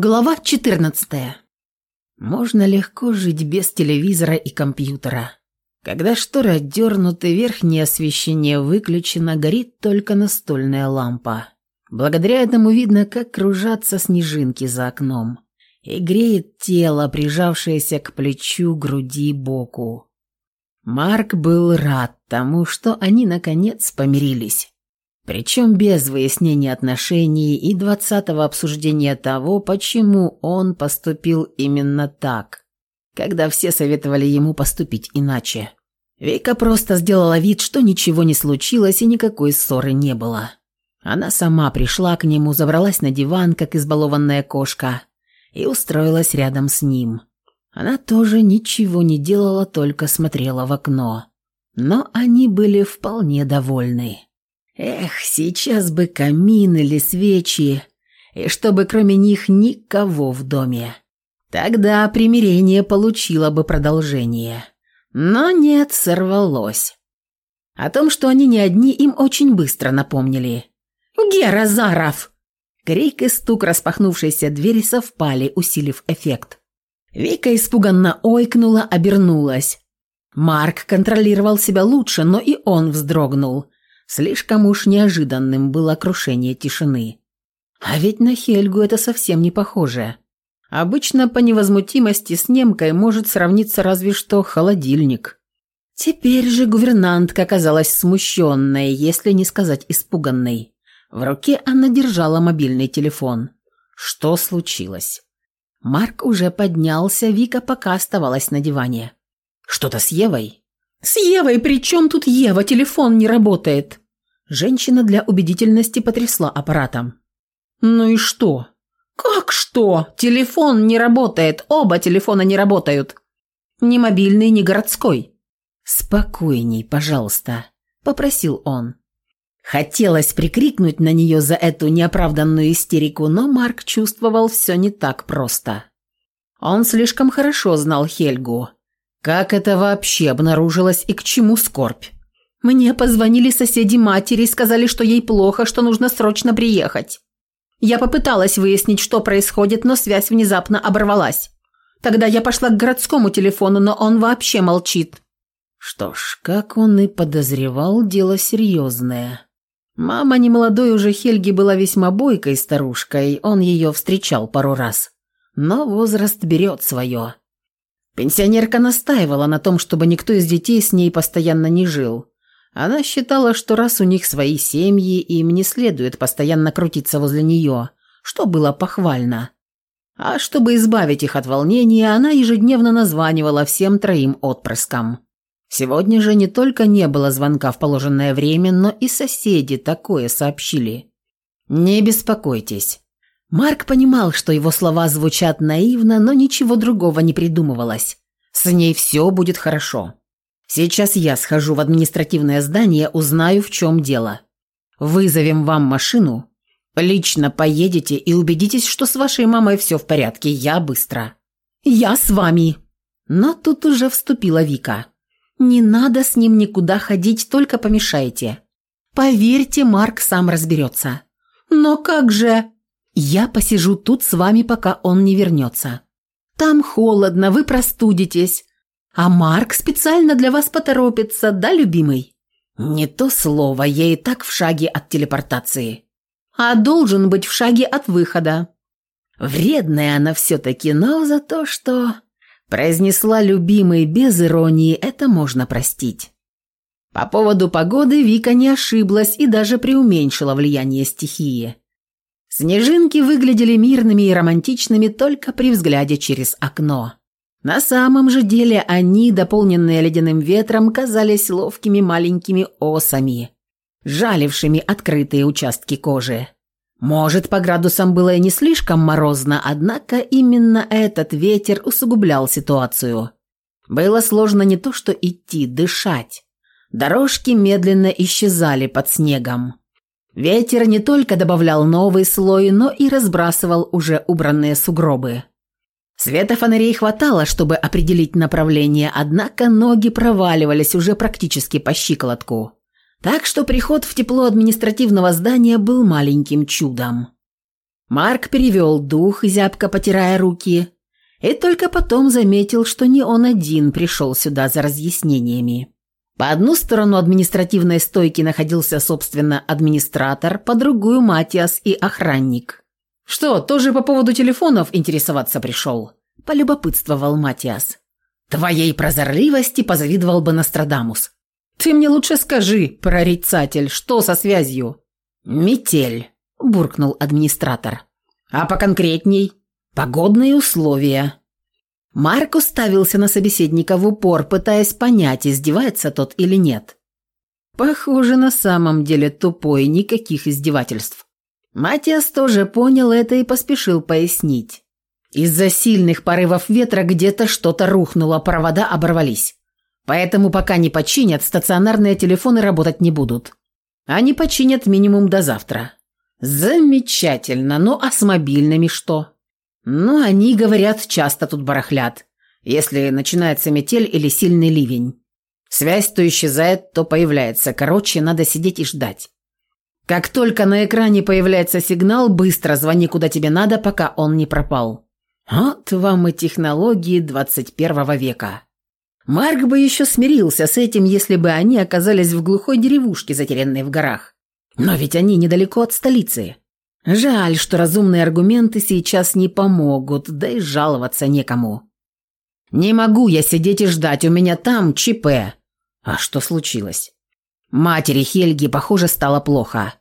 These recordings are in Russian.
Глава 14. Можно легко жить без телевизора и компьютера. Когда шторы отдернуты, верхнее освещение выключено, горит только настольная лампа. Благодаря этому видно, как кружатся снежинки за окном. И греет тело, прижавшееся к плечу, груди, боку. Марк был рад тому, что они наконец помирились. Причем без выяснения отношений и двадцатого обсуждения того, почему он поступил именно так, когда все советовали ему поступить иначе. Вика просто сделала вид, что ничего не случилось и никакой ссоры не было. Она сама пришла к нему, забралась на диван, как избалованная кошка, и устроилась рядом с ним. Она тоже ничего не делала, только смотрела в окно. Но они были вполне довольны. Эх, сейчас бы камин или свечи, и чтобы кроме них никого в доме. Тогда примирение получило бы продолжение. Но нет, сорвалось. О том, что они не одни, им очень быстро напомнили. «Гера Заров!» Крик и стук распахнувшейся двери совпали, усилив эффект. Вика испуганно ойкнула, обернулась. Марк контролировал себя лучше, но и он вздрогнул – Слишком уж неожиданным было крушение тишины. А ведь на Хельгу это совсем не похоже. Обычно по невозмутимости с немкой может сравниться разве что холодильник. Теперь же гувернантка казалась смущенной, если не сказать испуганной. В руке она держала мобильный телефон. Что случилось? Марк уже поднялся, Вика пока оставалась на диване. «Что-то с Евой?» «С Евой? При чем тут Ева? Телефон не работает!» Женщина для убедительности потрясла аппаратом. «Ну и что?» «Как что? Телефон не работает. Оба телефона не работают. Ни мобильный, ни городской». «Спокойней, пожалуйста», – попросил он. Хотелось прикрикнуть на нее за эту неоправданную истерику, но Марк чувствовал все не так просто. Он слишком хорошо знал Хельгу. Как это вообще обнаружилось и к чему скорбь? Мне позвонили соседи матери и сказали, что ей плохо, что нужно срочно приехать. Я попыталась выяснить, что происходит, но связь внезапно оборвалась. Тогда я пошла к городскому телефону, но он вообще молчит. Что ж, как он и подозревал, дело серьезное. Мама немолодой уже Хельги была весьма бойкой старушкой, он ее встречал пару раз. Но возраст берет свое. Пенсионерка настаивала на том, чтобы никто из детей с ней постоянно не жил. Она считала, что раз у них свои семьи, им не следует постоянно крутиться возле нее, что было похвально. А чтобы избавить их от волнения, она ежедневно названивала всем троим отпрыскам. Сегодня же не только не было звонка в положенное время, но и соседи такое сообщили. «Не беспокойтесь». Марк понимал, что его слова звучат наивно, но ничего другого не придумывалось. С ней все будет хорошо. Сейчас я схожу в административное здание, узнаю, в чем дело. Вызовем вам машину. Лично поедете и убедитесь, что с вашей мамой все в порядке. Я быстро. Я с вами. Но тут уже вступила Вика. Не надо с ним никуда ходить, только помешайте. Поверьте, Марк сам разберется. Но как же... Я посижу тут с вами, пока он не вернется. Там холодно, вы простудитесь. А Марк специально для вас поторопится, да, любимый? Не то слово, я и так в шаге от телепортации. А должен быть в шаге от выхода. Вредная она все-таки, но за то, что... Произнесла любимый без иронии, это можно простить. По поводу погоды Вика не ошиблась и даже преуменьшила влияние стихии. Снежинки выглядели мирными и романтичными только при взгляде через окно. На самом же деле они, дополненные ледяным ветром, казались ловкими маленькими осами, жалившими открытые участки кожи. Может, по градусам было и не слишком морозно, однако именно этот ветер усугублял ситуацию. Было сложно не то что идти, дышать. Дорожки медленно исчезали под снегом. Ветер не только добавлял новый слой, но и разбрасывал уже убранные сугробы. Света фонарей хватало, чтобы определить направление, однако ноги проваливались уже практически по щиколотку. Так что приход в тепло административного здания был маленьким чудом. Марк перевел дух, зябко потирая руки, и только потом заметил, что не он один пришел сюда за разъяснениями. По одну сторону административной стойки находился, собственно, администратор, по другую – Матиас и охранник. «Что, тоже по поводу телефонов интересоваться пришел?» – полюбопытствовал Матиас. «Твоей прозорливости позавидовал бы Нострадамус. Ты мне лучше скажи, прорицатель, что со связью?» «Метель», – буркнул администратор. «А поконкретней?» «Погодные условия». Марк уставился на собеседника в упор, пытаясь понять, издевается тот или нет. Похоже, на самом деле тупой, никаких издевательств. Матиас тоже понял это и поспешил пояснить. Из-за сильных порывов ветра где-то что-то рухнуло, провода оборвались. Поэтому пока не починят, стационарные телефоны работать не будут. Они починят минимум до завтра. Замечательно, ну а с мобильными что? Ну, они, говорят, часто тут барахлят, если начинается метель или сильный ливень. Связь то исчезает, то появляется. Короче, надо сидеть и ждать. Как только на экране появляется сигнал, быстро звони куда тебе надо, пока он не пропал. Вот вам и технологии 21 века. Марк бы еще смирился с этим, если бы они оказались в глухой деревушке, затерянной в горах. Но ведь они недалеко от столицы. Жаль, что разумные аргументы сейчас не помогут, да и жаловаться некому. Не могу я сидеть и ждать, у меня там ЧП. А что случилось? Матери Хельги, похоже, стало плохо.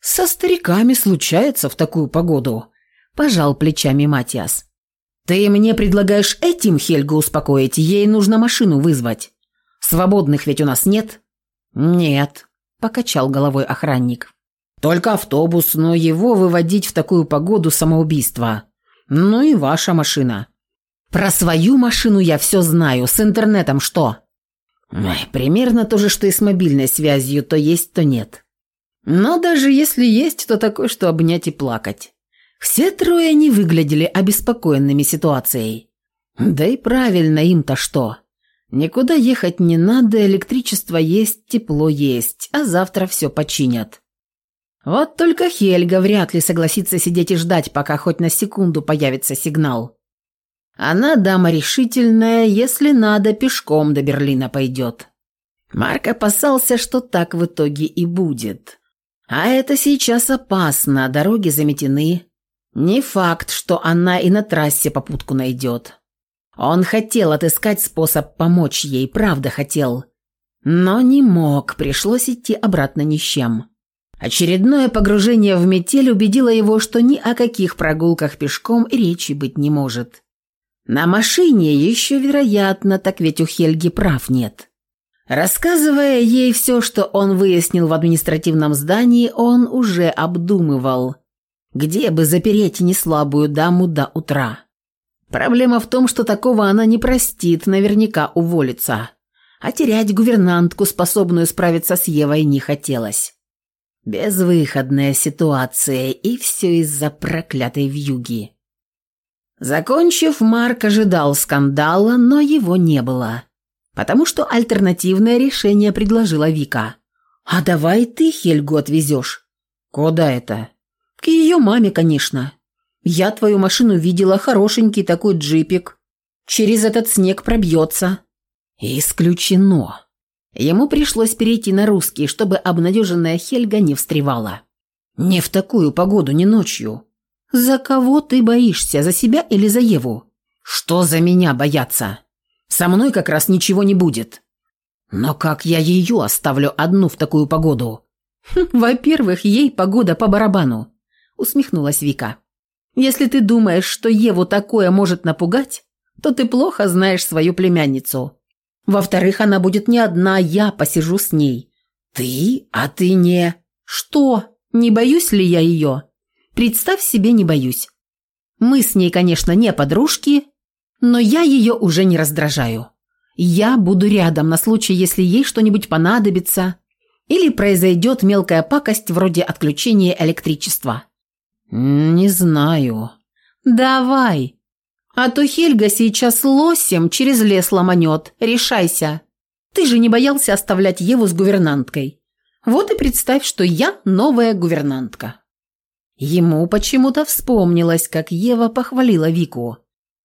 Со стариками случается в такую погоду, пожал плечами Матиас. «Ты мне предлагаешь этим Хельгу успокоить? Ей нужно машину вызвать. Свободных ведь у нас нет?» «Нет», – покачал головой охранник. «Только автобус, но его выводить в такую погоду – самоубийство. Ну и ваша машина». «Про свою машину я все знаю. С интернетом что?» Ой, «Примерно то же, что и с мобильной связью. То есть, то нет. Но даже если есть, то такое, что обнять и плакать. Все трое не выглядели обеспокоенными ситуацией. Да и правильно им-то что. Никуда ехать не надо, электричество есть, тепло есть, а завтра все починят. Вот только Хельга вряд ли согласится сидеть и ждать, пока хоть на секунду появится сигнал. Она дама решительная, если надо, пешком до Берлина пойдет. Марк опасался, что так в итоге и будет. А это сейчас опасно, дороги заметены, не факт, что она и на трассе попутку найдет. Он хотел отыскать способ помочь ей, правда хотел. Но не мог, пришлось идти обратно ни с чем. Очередное погружение в метель убедило его, что ни о каких прогулках пешком речи быть не может. На машине еще вероятно, так ведь у Хельги прав нет. Рассказывая ей все, что он выяснил в административном здании, он уже обдумывал, где бы запереть неслабую даму до утра? Проблема в том, что такого она не простит, наверняка уволится. А терять гувернантку, способную справиться с Евой, не хотелось. Безвыходная ситуация, и все из-за проклятой вьюги. Закончив, Марк ожидал скандала, но его не было. Потому что альтернативное решение предложила Вика. «А давай ты Хельгу отвезешь». «Куда это?» К ее маме, конечно. Я твою машину видела, хорошенький такой джипик. Через этот снег пробьется. Исключено. Ему пришлось перейти на русский, чтобы обнадеженная Хельга не встревала. Не в такую погоду, не ночью. За кого ты боишься, за себя или за Еву? Что за меня бояться? Со мной как раз ничего не будет. Но как я ее оставлю одну в такую погоду? Хм, во-первых, ей погода по барабану усмехнулась Вика. «Если ты думаешь, что Еву такое может напугать, то ты плохо знаешь свою племянницу. Во-вторых, она будет не одна, я посижу с ней». «Ты? А ты не...» «Что? Не боюсь ли я ее?» «Представь себе, не боюсь. Мы с ней, конечно, не подружки, но я ее уже не раздражаю. Я буду рядом на случай, если ей что-нибудь понадобится или произойдет мелкая пакость вроде отключения электричества. «Не знаю». «Давай. А то Хельга сейчас лосем через лес ломанет. Решайся. Ты же не боялся оставлять Еву с гувернанткой. Вот и представь, что я новая гувернантка». Ему почему-то вспомнилось, как Ева похвалила Вику.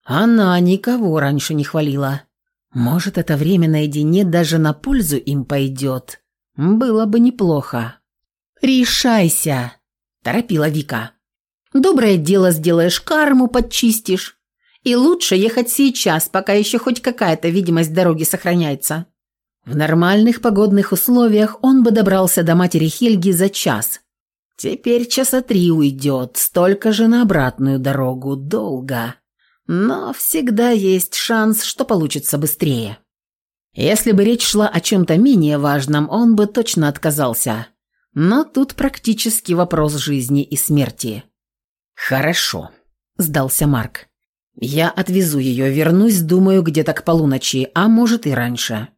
Она никого раньше не хвалила. Может, это время наедине даже на пользу им пойдет. Было бы неплохо. «Решайся!» – торопила Вика. «Доброе дело сделаешь, карму подчистишь. И лучше ехать сейчас, пока еще хоть какая-то видимость дороги сохраняется». В нормальных погодных условиях он бы добрался до матери Хельги за час. Теперь часа три уйдет, столько же на обратную дорогу, долго. Но всегда есть шанс, что получится быстрее. Если бы речь шла о чем-то менее важном, он бы точно отказался. Но тут практически вопрос жизни и смерти. «Хорошо», – сдался Марк. «Я отвезу ее, вернусь, думаю, где-то к полуночи, а может и раньше.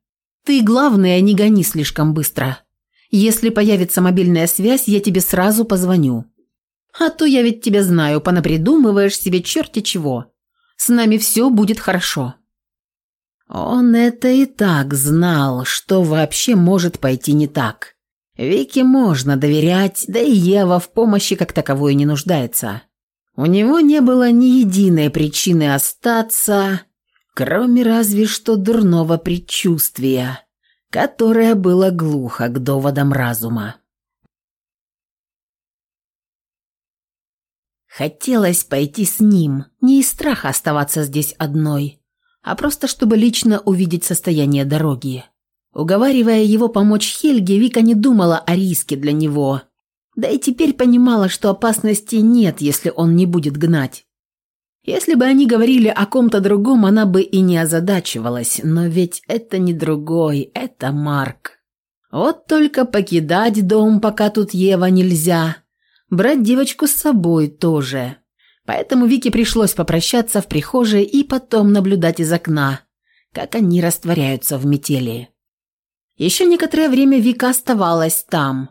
Ты, главное, не гони слишком быстро. Если появится мобильная связь, я тебе сразу позвоню. А то я ведь тебя знаю, понапридумываешь себе черти чего. С нами все будет хорошо». Он это и так знал, что вообще может пойти не так. Вике можно доверять, да и Ева в помощи как таковой не нуждается. У него не было ни единой причины остаться, кроме разве что дурного предчувствия, которое было глухо к доводам разума. Хотелось пойти с ним, не из страха оставаться здесь одной, а просто чтобы лично увидеть состояние дороги. Уговаривая его помочь Хельге, Вика не думала о риске для него, да и теперь понимала, что опасности нет, если он не будет гнать. Если бы они говорили о ком-то другом, она бы и не озадачивалась, но ведь это не другой, это Марк. Вот только покидать дом, пока тут Ева, нельзя – Брать девочку с собой тоже. Поэтому Вике пришлось попрощаться в прихожей и потом наблюдать из окна, как они растворяются в метели. Еще некоторое время Вика оставалась там,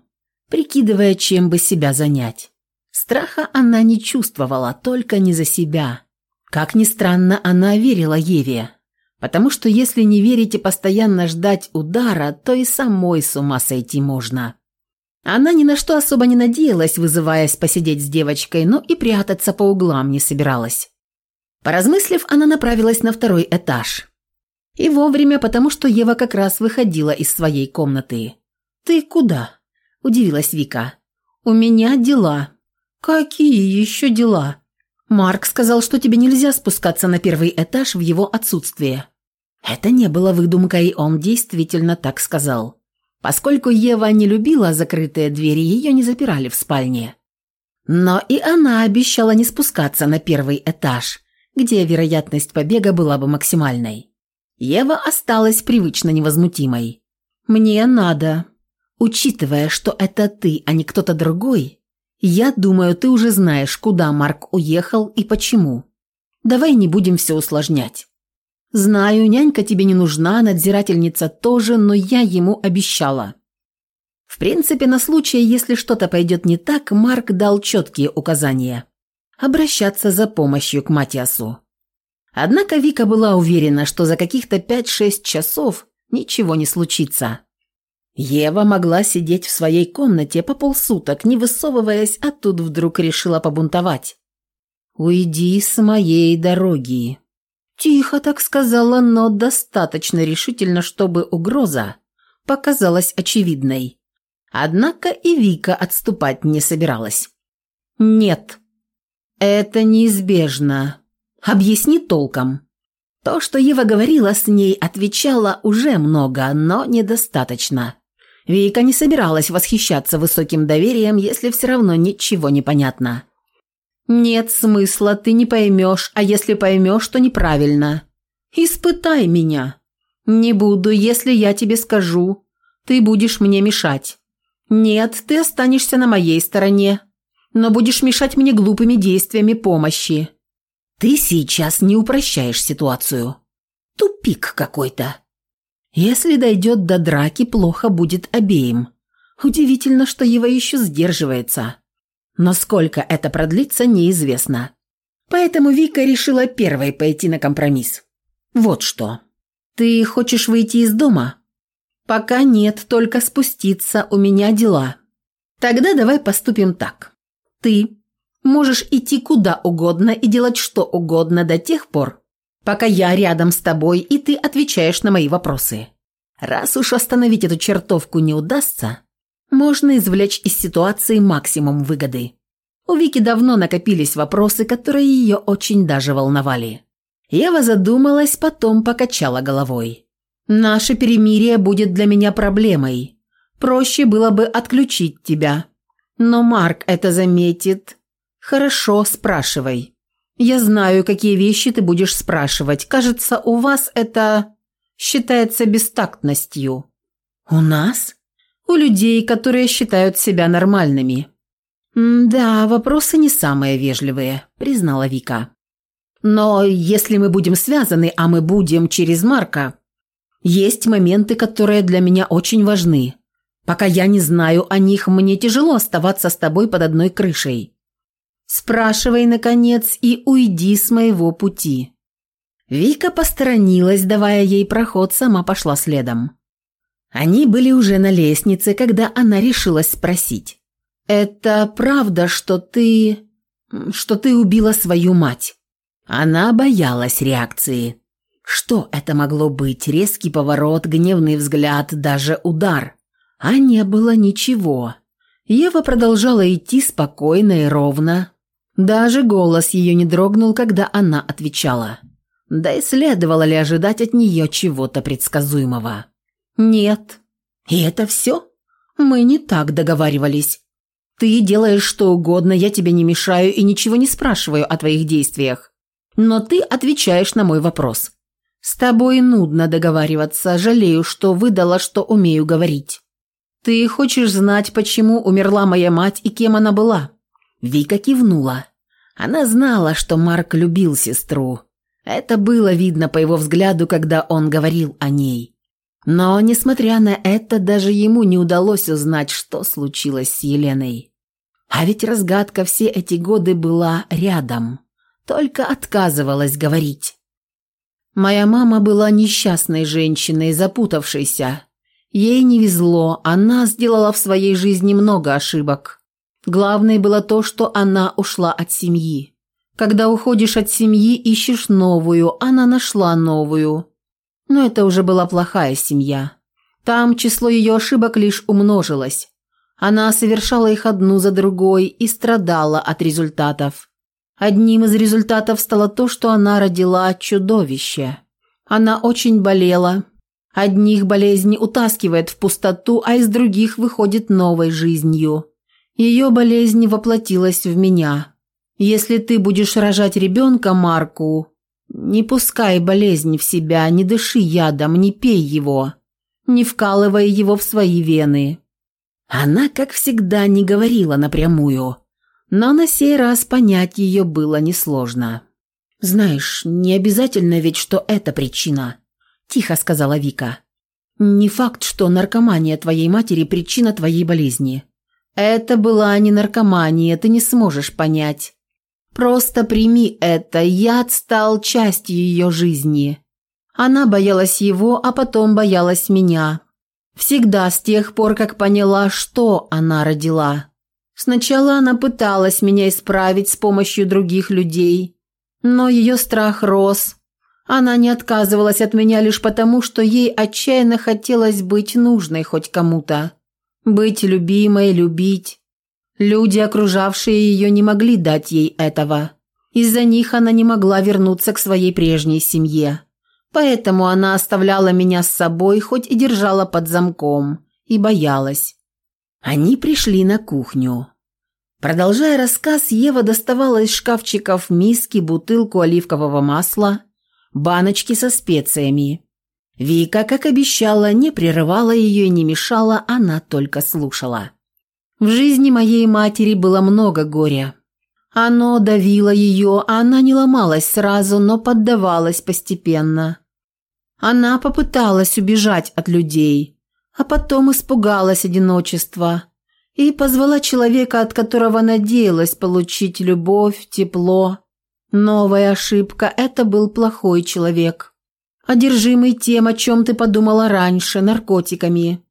прикидывая, чем бы себя занять. Страха она не чувствовала, только не за себя. Как ни странно, она верила Еве, потому что если не верить и постоянно ждать удара, то и самой с ума сойти можно. Она ни на что особо не надеялась, вызываясь посидеть с девочкой, но и прятаться по углам не собиралась. Поразмыслив, она направилась на второй этаж. И вовремя, потому что Ева как раз выходила из своей комнаты. «Ты куда?» – удивилась Вика. «У меня дела». «Какие еще дела?» «Марк сказал, что тебе нельзя спускаться на первый этаж в его отсутствие». Это не было выдумкой, он действительно так сказал. Поскольку Ева не любила закрытые двери, ее не запирали в спальне. Но и она обещала не спускаться на первый этаж, где вероятность побега была бы максимальной. Ева осталась привычно невозмутимой. «Мне надо. Учитывая, что это ты, а не кто-то другой, я думаю, ты уже знаешь, куда Марк уехал и почему. Давай не будем все усложнять. «Знаю, нянька тебе не нужна, надзирательница тоже, но я ему обещала». В принципе, на случай, если что-то пойдет не так, Марк дал четкие указания. Обращаться за помощью к Матиасу. Однако Вика была уверена, что за каких-то 5-6 часов ничего не случится. Ева могла сидеть в своей комнате по полсуток, не высовываясь, а тут вдруг решила побунтовать. «Уйди с моей дороги», Тихо так сказала, но достаточно решительно, чтобы угроза показалась очевидной. Однако и Вика отступать не собиралась. «Нет, это неизбежно. Объясни толком». То, что Ева говорила с ней, отвечала уже много, но недостаточно. Вика не собиралась восхищаться высоким доверием, если все равно ничего не понятно. «Нет смысла, ты не поймешь, а если поймешь, то неправильно. Испытай меня. Не буду, если я тебе скажу. Ты будешь мне мешать. Нет, ты останешься на моей стороне, но будешь мешать мне глупыми действиями помощи. Ты сейчас не упрощаешь ситуацию. Тупик какой-то. Если дойдет до драки, плохо будет обеим. Удивительно, что Ева еще сдерживается. Но сколько это продлится, неизвестно. Поэтому Вика решила первой пойти на компромисс. Вот что. Ты хочешь выйти из дома? Пока нет, только спуститься, у меня дела. Тогда давай поступим так. Ты Можешь идти куда угодно и делать что угодно до тех пор, пока я рядом с тобой и ты отвечаешь на мои вопросы. Раз уж остановить эту чертовку не удастся, можно извлечь из ситуации максимум выгоды. У Вики давно накопились вопросы, которые ее очень даже волновали. Ева задумалась, потом покачала головой. «Наше перемирие будет для меня проблемой. Проще было бы отключить тебя. Но Марк это заметит. Хорошо, спрашивай. Я знаю, какие вещи ты будешь спрашивать. Кажется, у вас это считается бестактностью». «У нас?» «У людей, которые считают себя нормальными». «Да, вопросы не самые вежливые», – признала Вика. «Но если мы будем связаны, а мы будем через Марка, есть моменты, которые для меня очень важны. Пока я не знаю о них, мне тяжело оставаться с тобой под одной крышей. Спрашивай, наконец, и уйди с моего пути». Вика посторонилась, давая ей проход, сама пошла следом. Они были уже на лестнице, когда она решилась спросить. «Это правда, что ты... что ты убила свою мать?» Она боялась реакции. Что это могло быть? Резкий поворот, гневный взгляд, даже удар. А не было ничего. Ева продолжала идти спокойно и ровно. Даже голос ее не дрогнул, когда она отвечала. Да и следовало ли ожидать от нее чего-то предсказуемого? Нет. И это все? Мы не так договаривались. Ты делаешь что угодно, я тебе не мешаю и ничего не спрашиваю о твоих действиях. Но ты отвечаешь на мой вопрос. С тобой нудно договариваться, жалею, что выдала, что умею говорить. Ты хочешь знать, почему умерла моя мать и кем она была?» Вика кивнула. Она знала, что Марк любил сестру. Это было видно по его взгляду, когда он говорил о ней. Но, несмотря на это, даже ему не удалось узнать, что случилось с Еленой. А ведь разгадка все эти годы была рядом, только отказывалась говорить. Моя мама была несчастной женщиной, запутавшейся. Ей не везло, она сделала в своей жизни много ошибок. Главное было то, что она ушла от семьи. Когда уходишь от семьи, ищешь новую, она нашла новую. Но это уже была плохая семья. Там число ее ошибок лишь умножилось. Она совершала их одну за другой и страдала от результатов. Одним из результатов стало то, что она родила чудовище. Она очень болела. Одних болезни утаскивает в пустоту, а из других выходит новой жизнью. Ее болезнь воплотилась в меня. Если ты будешь рожать ребенка Марку, не пускай болезнь в себя, не дыши ядом, не пей его, не вкалывай его в свои вены. Она, как всегда, не говорила напрямую, но на сей раз понять ее было несложно. «Знаешь, не обязательно ведь, что это причина», – тихо сказала Вика. «Не факт, что наркомания твоей матери – причина твоей болезни. Это была не наркомания, ты не сможешь понять. Просто прими это, яд стал частью ее жизни. Она боялась его, а потом боялась меня. Всегда с тех пор, как поняла, что она родила. Сначала она пыталась меня исправить с помощью других людей, но ее страх рос. Она не отказывалась от меня лишь потому, что ей отчаянно хотелось быть нужной хоть кому-то. Быть любимой, любить. Люди, окружавшие ее, не могли дать ей этого. Из-за них она не могла вернуться к своей прежней семье. Поэтому она оставляла меня с собой, хоть и держала под замком, и боялась. Они пришли на кухню. Продолжая рассказ, Ева доставала из шкафчиков миски, бутылку оливкового масла, баночки со специями. Вика, как обещала, не прерывала ее и не мешала, она только слушала. В жизни моей матери было много горя. Оно давило ее, а она не ломалась сразу, но поддавалась постепенно. Она попыталась убежать от людей, а потом испугалась одиночества и позвала человека, от которого надеялась получить любовь, тепло. Новая ошибка – это был плохой человек, одержимый тем, о чем ты подумала раньше, наркотиками.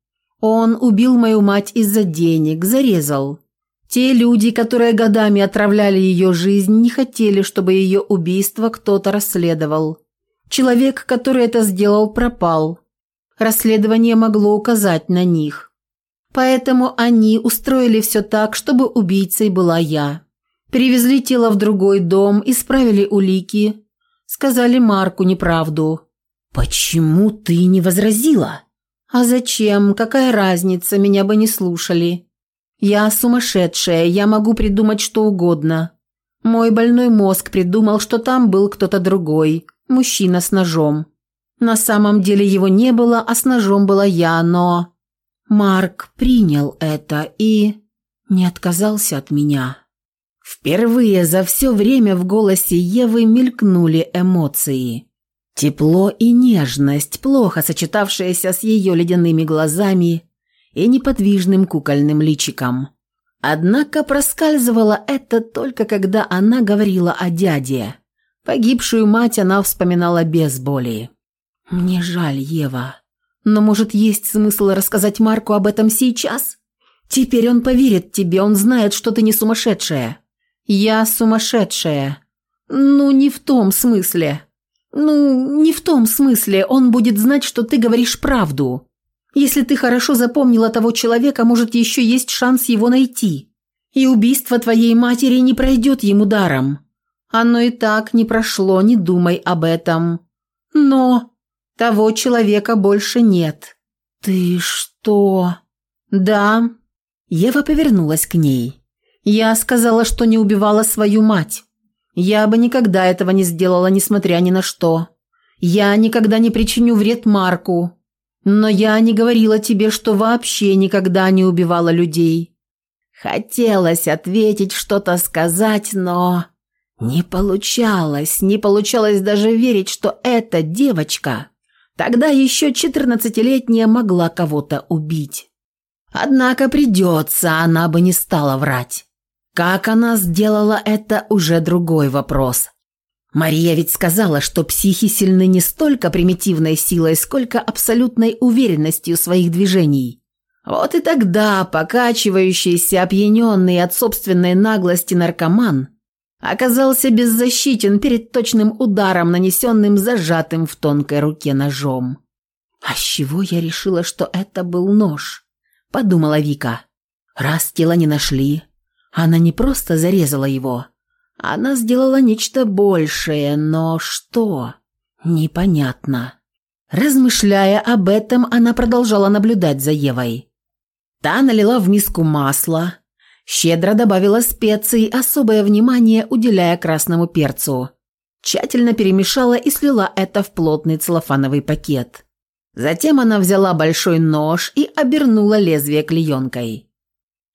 Он убил мою мать из-за денег, зарезал. Те люди, которые годами отравляли ее жизнь, не хотели, чтобы ее убийство кто-то расследовал. Человек, который это сделал, пропал. Расследование могло указать на них. Поэтому они устроили все так, чтобы убийцей была я. Перевезли тело в другой дом, исправили улики, сказали Марку неправду. «Почему ты не возразила?» «А зачем? Какая разница? Меня бы не слушали. Я сумасшедшая, я могу придумать что угодно. Мой больной мозг придумал, что там был кто-то другой, мужчина с ножом. На самом деле его не было, а с ножом была я, но... Марк принял это и... не отказался от меня. Впервые за все время в голосе Евы мелькнули эмоции. Тепло и нежность, плохо сочетавшиеся с ее ледяными глазами и неподвижным кукольным личиком. Однако проскальзывало это только когда она говорила о дяде. Погибшую мать она вспоминала без боли. «Мне жаль, Ева. Но, может, есть смысл рассказать Марку об этом сейчас? Теперь он поверит тебе, он знает, что ты не сумасшедшая». «Я сумасшедшая». «Ну, не в том смысле». «Ну, не в том смысле. Он будет знать, что ты говоришь правду. Если ты хорошо запомнила того человека, может, еще есть шанс его найти. И убийство твоей матери не пройдет ему даром. Оно и так не прошло, не думай об этом. Но того человека больше нет. Ты что? Да. Ева повернулась к ней. Я сказала, что не убивала свою мать. Я бы никогда этого не сделала, несмотря ни на что. Я никогда не причиню вред Марку. Но я не говорила тебе, что вообще никогда не убивала людей. Хотелось ответить, что-то сказать, но... Не получалось, не получалось даже верить, что эта девочка, тогда еще четырнадцатилетняя, могла кого-то убить. Однако придется, она бы не стала врать. Как она сделала это, уже другой вопрос. Мария ведь сказала, что психи сильны не столько примитивной силой, сколько абсолютной уверенностью своих движений. Вот и тогда покачивающийся, опьяненный от собственной наглости наркоман оказался беззащитен перед точным ударом, нанесенным зажатым в тонкой руке ножом. «А с чего я решила, что это был нож?» – подумала Вика. «Раз тело не нашли, она не просто зарезала его» Она сделала нечто большее, но что? Непонятно. Размышляя об этом, она продолжала наблюдать за Евой. Та налила в миску масла, щедро добавила специй, особое внимание уделяя красному перцу. Тщательно перемешала и слила это в плотный целлофановый пакет. Затем она взяла большой нож и обернула лезвие клеенкой.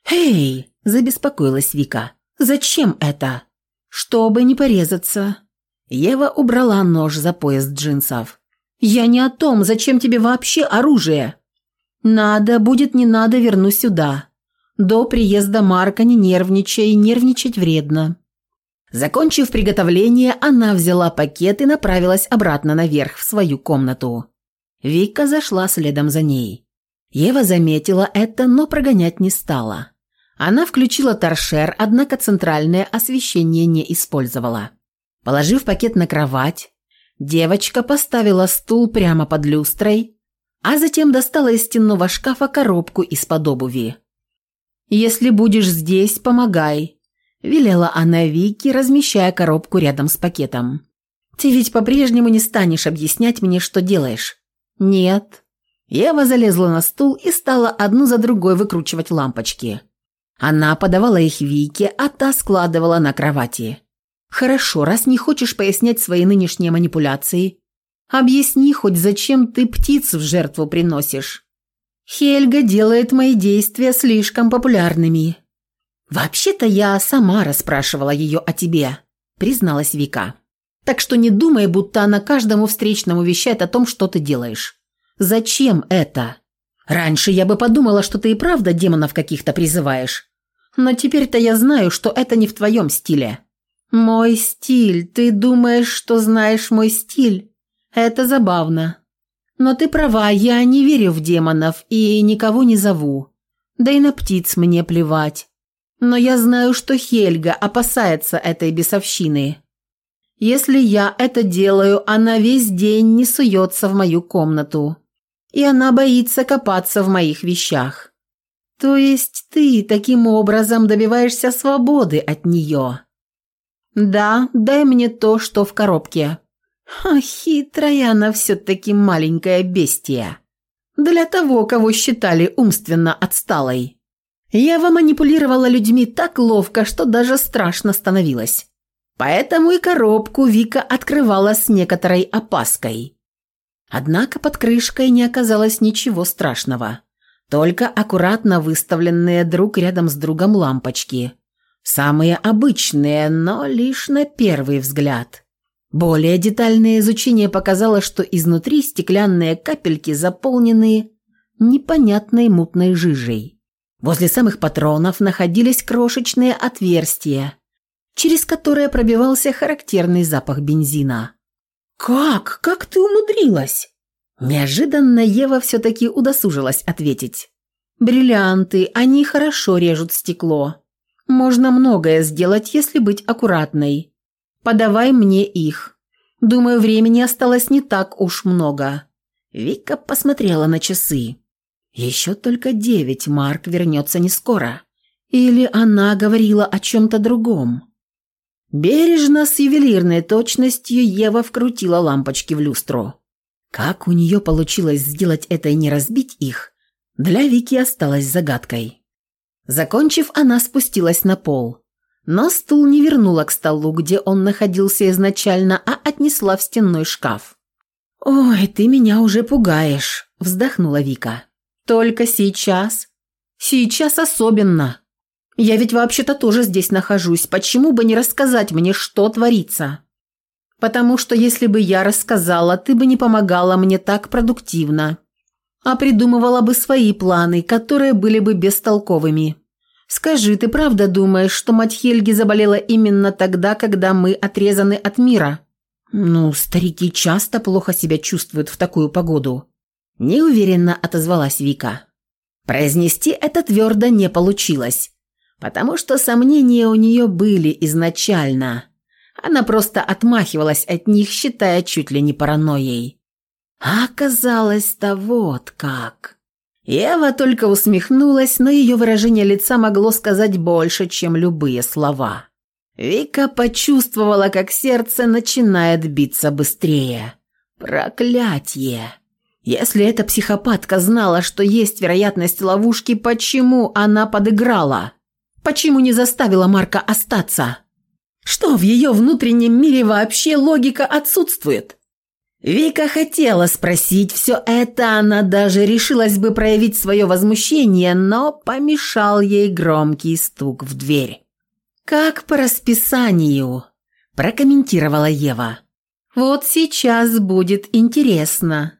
«Эй!» – забеспокоилась Вика. «Зачем это?» Чтобы не порезаться. Ева убрала нож за пояс джинсов. «Я не о том, зачем тебе вообще оружие?» «Надо, будет не надо, верну сюда. До приезда Марка не нервничай, нервничать вредно». Закончив приготовление, она взяла пакет и направилась обратно наверх в свою комнату. Вика зашла следом за ней. Ева заметила это, но прогонять не стала. Она включила торшер, однако центральное освещение не использовала. Положив пакет на кровать, девочка поставила стул прямо под люстрой, а затем достала из стенного шкафа коробку из-под обуви. «Если будешь здесь, помогай», – велела она Вике, размещая коробку рядом с пакетом. «Ты ведь по-прежнему не станешь объяснять мне, что делаешь?» «Нет». Ева залезла на стул и стала одну за другой выкручивать лампочки. Она подавала их Вике, а та складывала на кровати. «Хорошо, раз не хочешь пояснять свои нынешние манипуляции, объясни хоть, зачем ты птиц в жертву приносишь. Хельга делает мои действия слишком популярными». «Вообще-то я сама расспрашивала ее о тебе», – призналась Вика. «Так что не думай, будто она каждому встречному вещает о том, что ты делаешь. Зачем это? Раньше я бы подумала, что ты и правда демонов каких-то призываешь. Но теперь-то я знаю, что это не в твоем стиле». «Мой стиль. Ты думаешь, что знаешь мой стиль? Это забавно. Но ты права, я не верю в демонов и никого не зову. Да и на птиц мне плевать. Но я знаю, что Хельга опасается этой бесовщины. Если я это делаю, она весь день не суется в мою комнату. И она боится копаться в моих вещах. То есть ты таким образом добиваешься свободы от нее. Да, дай мне то, что в коробке. Ха, хитрая она все-таки маленькая бестия. Для того, кого считали умственно отсталой. Ева манипулировала людьми так ловко, что даже страшно становилось. Поэтому и коробку Вика открывала с некоторой опаской. Однако под крышкой не оказалось ничего страшного. Только аккуратно выставленные друг рядом с другом лампочки. Самые обычные, но лишь на первый взгляд. Более детальное изучение показало, что изнутри стеклянные капельки заполнены непонятной мутной жижей. Возле самых патронов находились крошечные отверстия, через которые пробивался характерный запах бензина. «Как? Как ты умудрилась?» Неожиданно Ева все-таки удосужилась ответить. «Бриллианты, они хорошо режут стекло. Можно многое сделать, если быть аккуратной. Подавай мне их. Думаю, времени осталось не так уж много». Вика посмотрела на часы. Еще только девять, Марк вернется не скоро. Или она говорила о чем-то другом. Бережно, с ювелирной точностью, Ева вкрутила лампочки в люстру. Как у нее получилось сделать это и не разбить их, для Вики осталось загадкой. Закончив, она спустилась на пол. Но стул не вернула к столу, где он находился изначально, а отнесла в стенной шкаф. «Ой, ты меня уже пугаешь», – вздохнула Вика. Только сейчас. Сейчас особенно. Я ведь вообще-то тоже здесь нахожусь. Почему бы не рассказать мне, что творится? Потому что если бы я рассказала, ты бы не помогала мне так продуктивно, а придумывала бы свои планы, которые были бы бестолковыми. Скажи, ты правда думаешь, что мать Хельги заболела именно тогда, когда мы отрезаны от мира? Ну, старики часто плохо себя чувствуют в такую погоду. Неуверенно отозвалась Вика. Произнести это твердо не получилось, потому что сомнения у нее были изначально. Она просто отмахивалась от них, считая чуть ли не паранойей. А оказалось-то вот как. Ева только усмехнулась, но ее выражение лица могло сказать больше, чем любые слова. Вика почувствовала, как сердце начинает биться быстрее. Проклятье! Если эта психопатка знала, что есть вероятность ловушки, почему она подыграла? Почему не заставила Марка остаться? Что в ее внутреннем мире вообще логика отсутствует? Вика хотела спросить все это, она даже решилась бы проявить свое возмущение, но помешал ей громкий стук в дверь. «Как по расписанию», – прокомментировала Ева. «Вот сейчас будет интересно».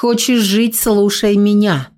Хочешь жить – слушай меня.